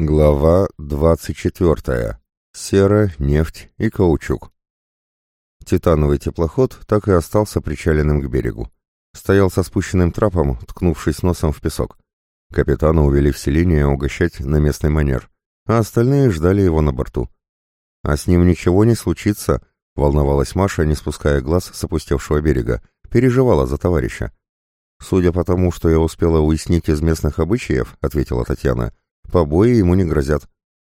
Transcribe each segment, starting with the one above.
Глава 24. Сера, нефть и каучук. Титановый теплоход так и остался причаленным к берегу. Стоял со спущенным трапом, ткнувшись носом в песок. Капитана увели в селение угощать на местный манер, а остальные ждали его на борту. «А с ним ничего не случится», — волновалась Маша, не спуская глаз с опустевшего берега, переживала за товарища. «Судя по тому, что я успела уяснить из местных обычаев», — ответила Татьяна, — Побои ему не грозят.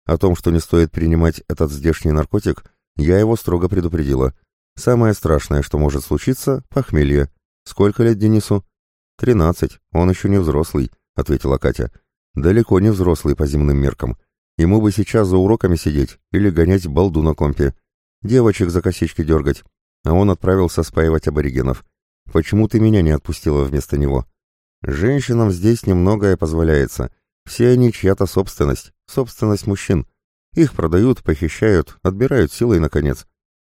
О том, что не стоит принимать этот здешний наркотик, я его строго предупредила. Самое страшное, что может случиться — похмелье. Сколько лет Денису? Тринадцать. Он еще не взрослый, — ответила Катя. Далеко не взрослый по земным меркам. Ему бы сейчас за уроками сидеть или гонять балду на компе. Девочек за косички дергать. А он отправился спаивать аборигенов. Почему ты меня не отпустила вместо него? Женщинам здесь немногое позволяется — все они чья-то собственность, собственность мужчин. Их продают, похищают, отбирают силой, наконец.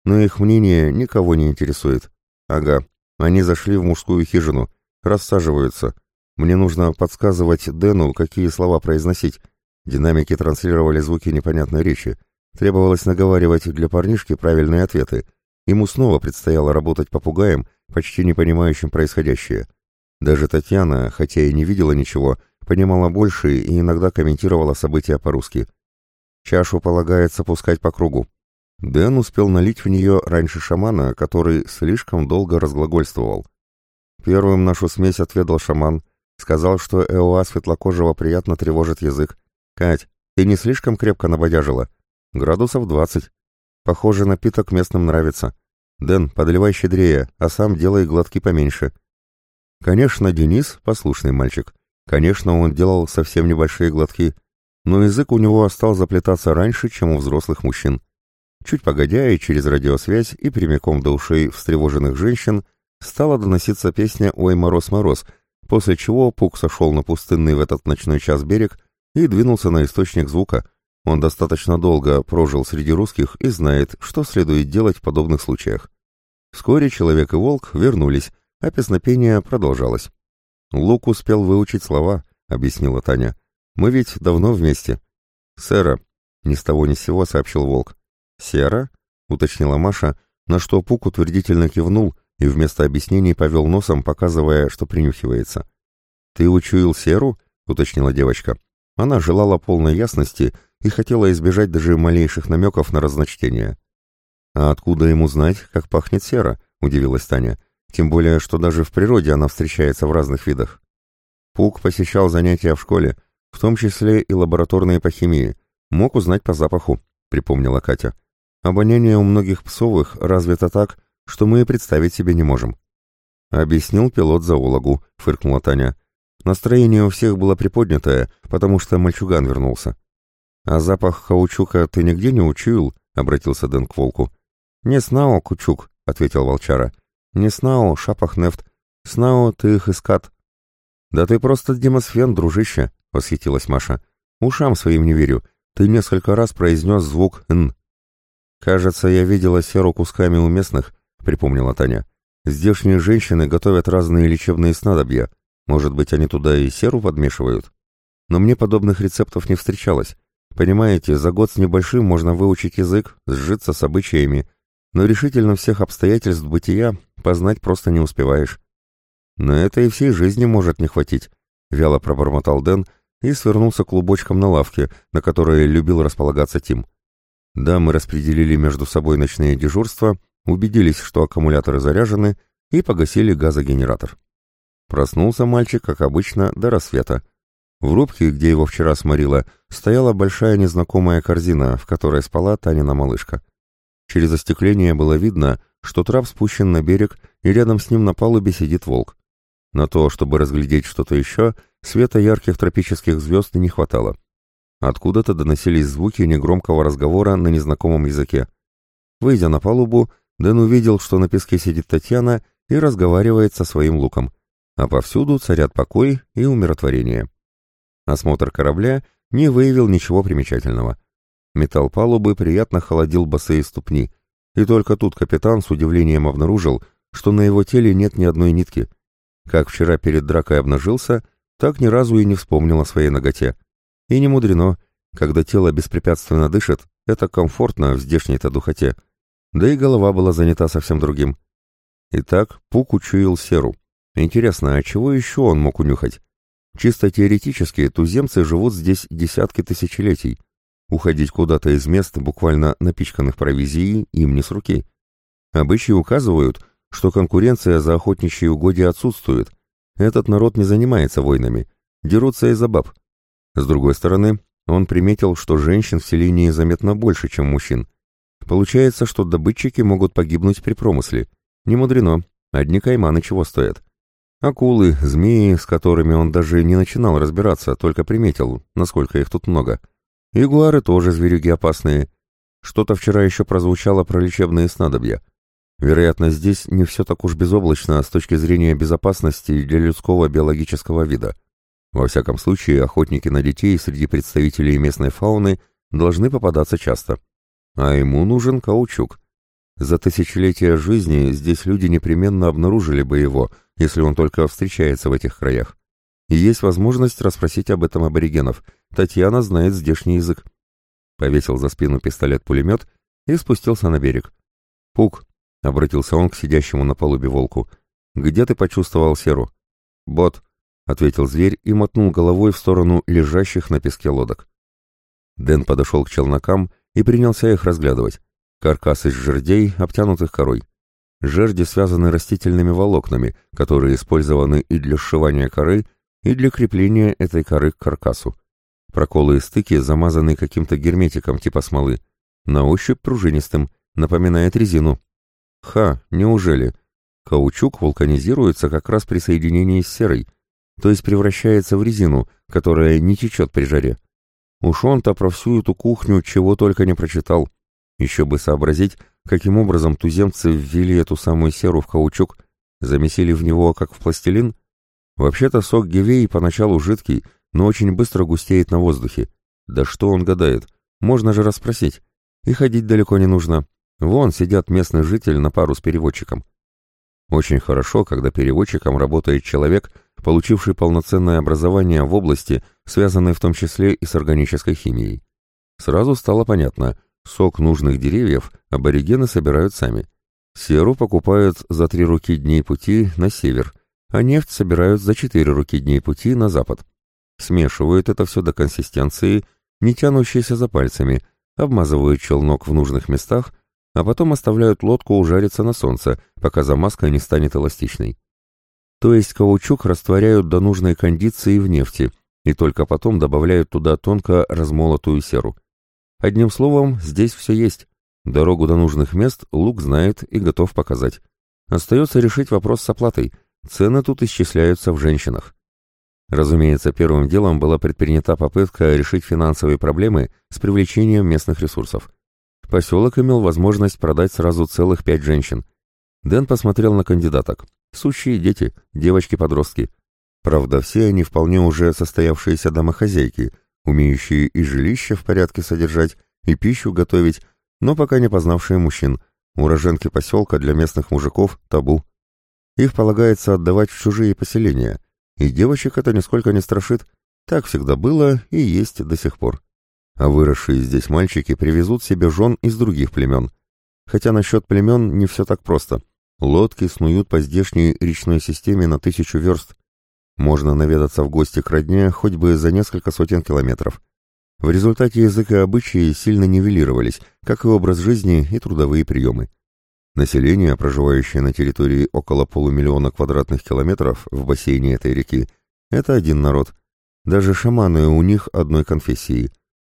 Но их мнение никого не интересует. Ага, они зашли в мужскую хижину, рассаживаются. Мне нужно подсказывать Дэну, какие слова произносить. Динамики транслировали звуки непонятной речи. Требовалось наговаривать для парнишки правильные ответы. Ему снова предстояло работать попугаем, почти не понимающим происходящее. Даже Татьяна, хотя и не видела ничего, понимала больше и иногда комментировала события по-русски. Чашу полагается пускать по кругу. Дэн успел налить в нее раньше шамана, который слишком долго разглагольствовал. Первым нашу смесь отведал шаман, сказал, что Эоа светлокожего приятно тревожит язык. «Кать, ты не слишком крепко набодяжила? Градусов двадцать. Похоже, напиток местным нравится. Дэн, подливай щедрее, а сам делай глотки поменьше». Конечно, Денис — послушный мальчик. Конечно, он делал совсем небольшие глотки, но язык у него стал заплетаться раньше, чем у взрослых мужчин. Чуть погодя и через радиосвязь и прямиком до ушей встревоженных женщин стала доноситься песня «Ой, мороз-мороз», после чего Пук сошел на пустынный в этот ночной час берег и двинулся на источник звука. Он достаточно долго прожил среди русских и знает, что следует делать в подобных случаях. Вскоре человек и волк вернулись, а песнопение продолжалось. «Лук успел выучить слова», — объяснила Таня. «Мы ведь давно вместе». «Сэра», — ни с того ни с сего сообщил Волк. «Сера?» — уточнила Маша, на что Пук утвердительно кивнул и вместо объяснений повел носом, показывая, что принюхивается. «Ты учуял Серу?» — уточнила девочка. Она желала полной ясности и хотела избежать даже малейших намеков на разночтение. «А откуда ему знать, как пахнет сера?» — удивилась Таня. Тем более, что даже в природе она встречается в разных видах. Пук посещал занятия в школе, в том числе и лабораторные по химии. Мог узнать по запаху, припомнила Катя. Обоняние у многих псовых развито так, что мы и представить себе не можем. Объяснил пилот зоологу, фыркнула Таня. Настроение у всех было приподнятое, потому что мальчуган вернулся. «А запах каучука ты нигде не учуял?» — обратился Дэн к волку. «Не снау, кучук», — ответил волчара. «Не Снао, Шапах Нефт. Снао, ты их искат». «Да ты просто демосфен, дружище», — восхитилась Маша. «Ушам своим не верю. Ты несколько раз произнес звук «н». «Кажется, я видела серу кусками у местных», — припомнила Таня. «Здешние женщины готовят разные лечебные снадобья. Может быть, они туда и серу подмешивают? Но мне подобных рецептов не встречалось. Понимаете, за год с небольшим можно выучить язык, сжиться с обычаями, но решительно всех обстоятельств бытия познать просто не успеваешь. Но это и всей жизни может не хватить, вяло пробормотал Дэн и свернулся клубочком на лавке, на которой любил располагаться Тим. Да, мы распределили между собой ночные дежурства, убедились, что аккумуляторы заряжены, и погасили газогенератор. Проснулся мальчик, как обычно, до рассвета. В рубке, где его вчера сморило, стояла большая незнакомая корзина, в которой спала Танина малышка. Через остекление было видно, что трап спущен на берег, и рядом с ним на палубе сидит волк. На то, чтобы разглядеть что-то еще, света ярких тропических звезд не хватало. Откуда-то доносились звуки негромкого разговора на незнакомом языке. Выйдя на палубу, Дэн увидел, что на песке сидит Татьяна и разговаривает со своим луком, а повсюду царят покой и умиротворение. Осмотр корабля не выявил ничего примечательного. Металл палубы приятно холодил босые ступни, и только тут капитан с удивлением обнаружил, что на его теле нет ни одной нитки. Как вчера перед дракой обнажился, так ни разу и не вспомнил о своей ноготе. И не мудрено, Когда тело беспрепятственно дышит, это комфортно в здешней-то духоте. Да и голова была занята совсем другим. Итак, Пук учуял серу. Интересно, а чего еще он мог унюхать? Чисто теоретически туземцы живут здесь десятки тысячелетий. Уходить куда-то из мест, буквально напичканных провизией, им не с руки. Обычаи указывают, что конкуренция за охотничьи угодья отсутствует. Этот народ не занимается войнами, дерутся из-за баб. С другой стороны, он приметил, что женщин в селении заметно больше, чем мужчин. Получается, что добытчики могут погибнуть при промысле. Не мудрено, одни кайманы чего стоят. Акулы, змеи, с которыми он даже не начинал разбираться, только приметил, насколько их тут много. Ягуары тоже зверюги опасные. Что-то вчера еще прозвучало про лечебные снадобья. Вероятно, здесь не все так уж безоблачно с точки зрения безопасности для людского биологического вида. Во всяком случае, охотники на детей среди представителей местной фауны должны попадаться часто. А ему нужен каучук. За тысячелетия жизни здесь люди непременно обнаружили бы его, если он только встречается в этих краях. И есть возможность расспросить об этом аборигенов. Татьяна знает здешний язык. Повесил за спину пистолет-пулемет и спустился на берег. «Пук», — обратился он к сидящему на палубе волку, — «где ты почувствовал серу?» «Бот», — ответил зверь и мотнул головой в сторону лежащих на песке лодок. Дэн подошел к челнокам и принялся их разглядывать. Каркас из жердей, обтянутых корой. Жерди связаны растительными волокнами, которые использованы и для сшивания коры, и для крепления этой коры к каркасу. Проколы и стыки замазаны каким-то герметиком типа смолы. На ощупь пружинистым, напоминает резину. Ха, неужели? Каучук вулканизируется как раз при соединении с серой, то есть превращается в резину, которая не течет при жаре. Уж он-то про всю эту кухню чего только не прочитал. Еще бы сообразить, каким образом туземцы ввели эту самую серу в каучук, замесили в него, как в пластилин. Вообще-то сок гевей поначалу жидкий, но очень быстро густеет на воздухе. Да что он гадает? Можно же расспросить. И ходить далеко не нужно. Вон сидят местный житель на пару с переводчиком. Очень хорошо, когда переводчиком работает человек, получивший полноценное образование в области, связанной в том числе и с органической химией. Сразу стало понятно – Сок нужных деревьев аборигены собирают сами. Серу покупают за три руки дней пути на север, а нефть собирают за четыре руки дней пути на запад. Смешивают это все до консистенции, не тянущейся за пальцами, обмазывают челнок в нужных местах, а потом оставляют лодку ужариться на солнце, пока замазка не станет эластичной. То есть каучук растворяют до нужной кондиции в нефти и только потом добавляют туда тонко размолотую серу. Одним словом, здесь все есть. Дорогу до нужных мест Лук знает и готов показать. Остается решить вопрос с оплатой. Цены тут исчисляются в женщинах. Разумеется, первым делом была предпринята попытка решить финансовые проблемы с привлечением местных ресурсов. Поселок имел возможность продать сразу целых пять женщин. Дэн посмотрел на кандидаток. Сущие дети, девочки-подростки. Правда, все они вполне уже состоявшиеся домохозяйки, умеющие и жилище в порядке содержать, и пищу готовить, но пока не познавшие мужчин. Уроженки поселка для местных мужиков – табу. Их полагается отдавать в чужие поселения, и девочек это нисколько не страшит. Так всегда было и есть до сих пор. А выросшие здесь мальчики привезут себе жен из других племен. Хотя насчет племен не все так просто. Лодки снуют по здешней речной системе на тысячу верст, можно наведаться в гости к родне хоть бы за несколько сотен километров. В результате язык и обычаи сильно нивелировались, как и образ жизни и трудовые приемы. Население, проживающее на территории около полумиллиона квадратных километров в бассейне этой реки, это один народ. Даже шаманы у них одной конфессии.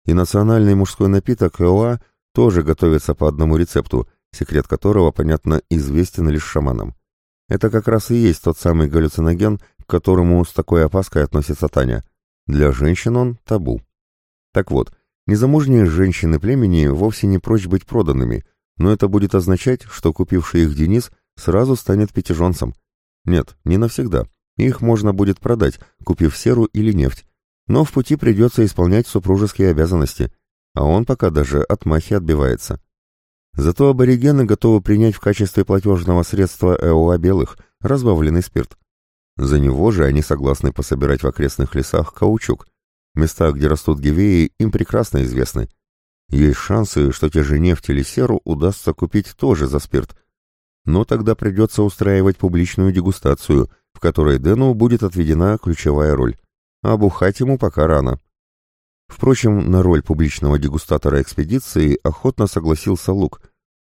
И национальный мужской напиток Эоа тоже готовится по одному рецепту, секрет которого, понятно, известен лишь шаманам. Это как раз и есть тот самый галлюциноген, к которому с такой опаской относится Таня. Для женщин он табу. Так вот, незамужние женщины племени вовсе не прочь быть проданными, но это будет означать, что купивший их Денис сразу станет пятиженцем. Нет, не навсегда. Их можно будет продать, купив серу или нефть. Но в пути придется исполнять супружеские обязанности, а он пока даже от махи отбивается. Зато аборигены готовы принять в качестве платежного средства ЭОА белых разбавленный спирт. За него же они согласны пособирать в окрестных лесах каучук. Места, где растут гивеи, им прекрасно известны. Есть шансы, что те же нефть или серу удастся купить тоже за спирт. Но тогда придется устраивать публичную дегустацию, в которой Дэну будет отведена ключевая роль. А бухать ему пока рано. Впрочем, на роль публичного дегустатора экспедиции охотно согласился Лук.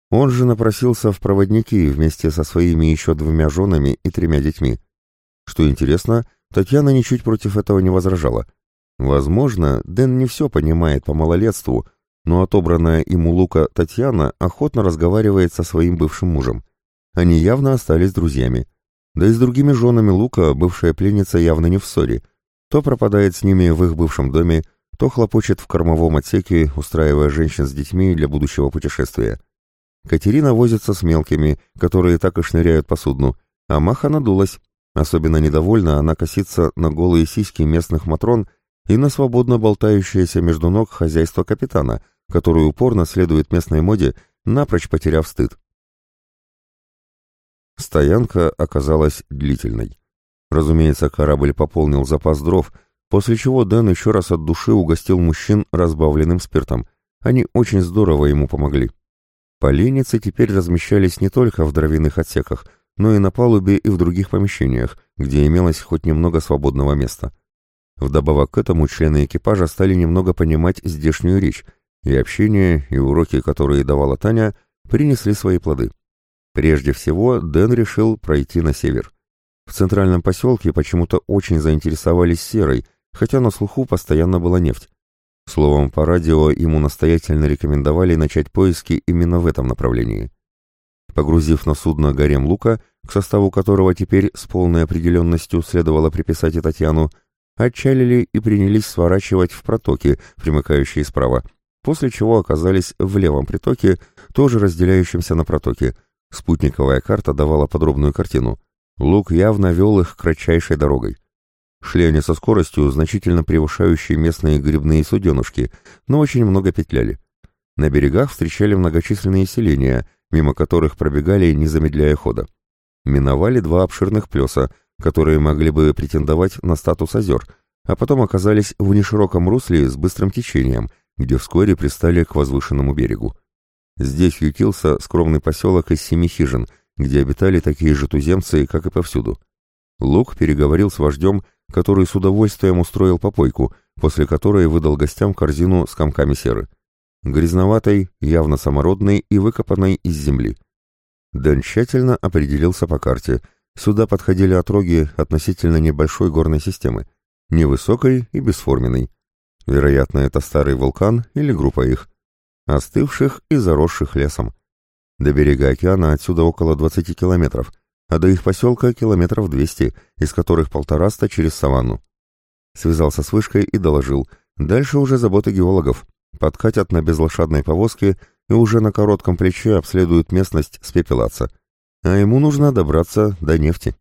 Он же напросился в проводники вместе со своими еще двумя женами и тремя детьми. Что интересно, Татьяна ничуть против этого не возражала. Возможно, Дэн не все понимает по малолетству, но отобранная ему Лука Татьяна охотно разговаривает со своим бывшим мужем. Они явно остались друзьями. Да и с другими женами Лука бывшая пленница явно не в ссоре. То пропадает с ними в их бывшем доме, то хлопочет в кормовом отсеке, устраивая женщин с детьми для будущего путешествия. Катерина возится с мелкими, которые так и шныряют по судну, а Маха надулась. Особенно недовольна она косится на голые сиськи местных матрон и на свободно болтающееся между ног хозяйство капитана, который упорно следует местной моде, напрочь потеряв стыд. Стоянка оказалась длительной. Разумеется, корабль пополнил запас дров, после чего Дэн еще раз от души угостил мужчин разбавленным спиртом. Они очень здорово ему помогли. Поленницы теперь размещались не только в дровяных отсеках, но и на палубе и в других помещениях, где имелось хоть немного свободного места. Вдобавок к этому члены экипажа стали немного понимать здешнюю речь, и общение, и уроки, которые давала Таня, принесли свои плоды. Прежде всего, Дэн решил пройти на север. В центральном поселке почему-то очень заинтересовались серой, хотя на слуху постоянно была нефть. Словом, по радио ему настоятельно рекомендовали начать поиски именно в этом направлении. Погрузив на судно гарем лука, к составу которого теперь с полной определенностью следовало приписать и Татьяну, отчалили и принялись сворачивать в протоки, примыкающие справа, после чего оказались в левом притоке, тоже разделяющемся на протоки. Спутниковая карта давала подробную картину. Лук явно вел их кратчайшей дорогой. Шли они со скоростью, значительно превышающей местные грибные суденушки, но очень много петляли. На берегах встречали многочисленные селения, мимо которых пробегали, не замедляя хода. Миновали два обширных плеса, которые могли бы претендовать на статус озер, а потом оказались в нешироком русле с быстрым течением, где вскоре пристали к возвышенному берегу. Здесь ютился скромный поселок из семи хижин, где обитали такие же туземцы, как и повсюду. Лук переговорил с вождем, который с удовольствием устроил попойку, после которой выдал гостям корзину с комками серы. Грязноватой, явно самородной и выкопанной из земли. Дэн тщательно определился по карте. Сюда подходили отроги относительно небольшой горной системы, невысокой и бесформенной. Вероятно, это старый вулкан или группа их, остывших и заросших лесом. До берега океана отсюда около 20 километров, а до их поселка километров 200, из которых полтораста через саванну. Связался с вышкой и доложил. Дальше уже забота геологов. Подкатят на безлошадной повозке и уже на коротком плече обследуют местность с пепелаца. А ему нужно добраться до нефти.